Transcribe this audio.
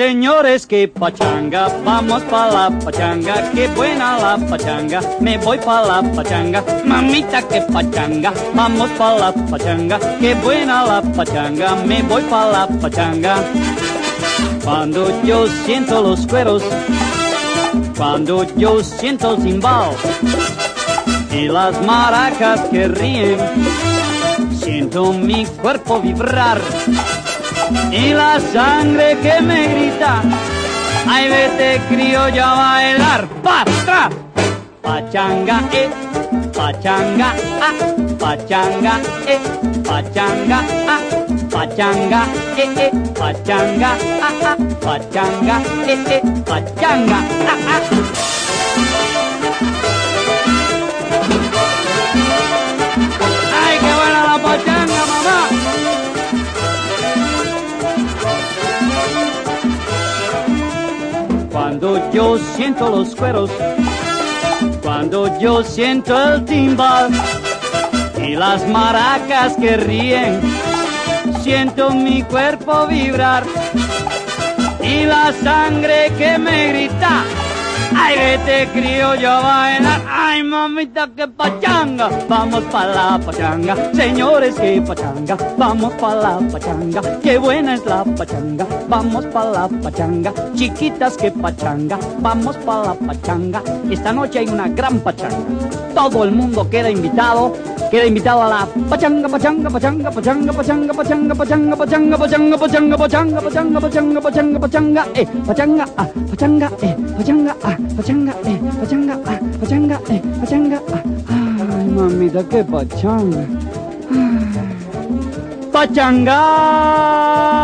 Señores, que pachanga, vamos pa la pachanga, qué buena la pachanga, me voy pa la pachanga, mamita que pachanga, vamos pa la pachanga, qué buena la pachanga, me voy pa la pachanga. Cuando yo siento los cueros, cuando yo siento el timbal y las maracas que ríen, siento mi cuerpo vibrar y la sangre que me grita, ay vete criolla a bailar, ¡Patra! Pachanga, eh, pachanga, ah, pachanga, eh, pachanga, ah, pachanga, eh, eh, pachanga, ah, ah, pachanga, eh, eh, pachanga, Cuando yo siento los cueros, cuando yo siento el timbal y las maracas que ríen, siento mi cuerpo vibrar y la sangre que me grita. Ay, vete criollo a bailar, ay mamita que pachanga, vamos pa la pachanga, señores que pachanga, vamos pa la pachanga, qué buena es la pachanga, vamos pa la pachanga, chiquitas que pachanga, vamos pa la pachanga, esta noche hay una gran pachanga, todo el mundo queda invitado, queda invitado a la pachanga, pachanga, pachanga, pachanga, pachanga, pachanga, pachanga, pachanga, pachanga, pachanga, pachanga, pachanga, pachanga, pachanga, pachanga, eh, pachanga, ah, pachanga, eh, pachanga, ah, pachanga, eh, pachanga, ah, pachanga, eh, pachanga, ah, ay, mamita, qué pachanga. Pachanga.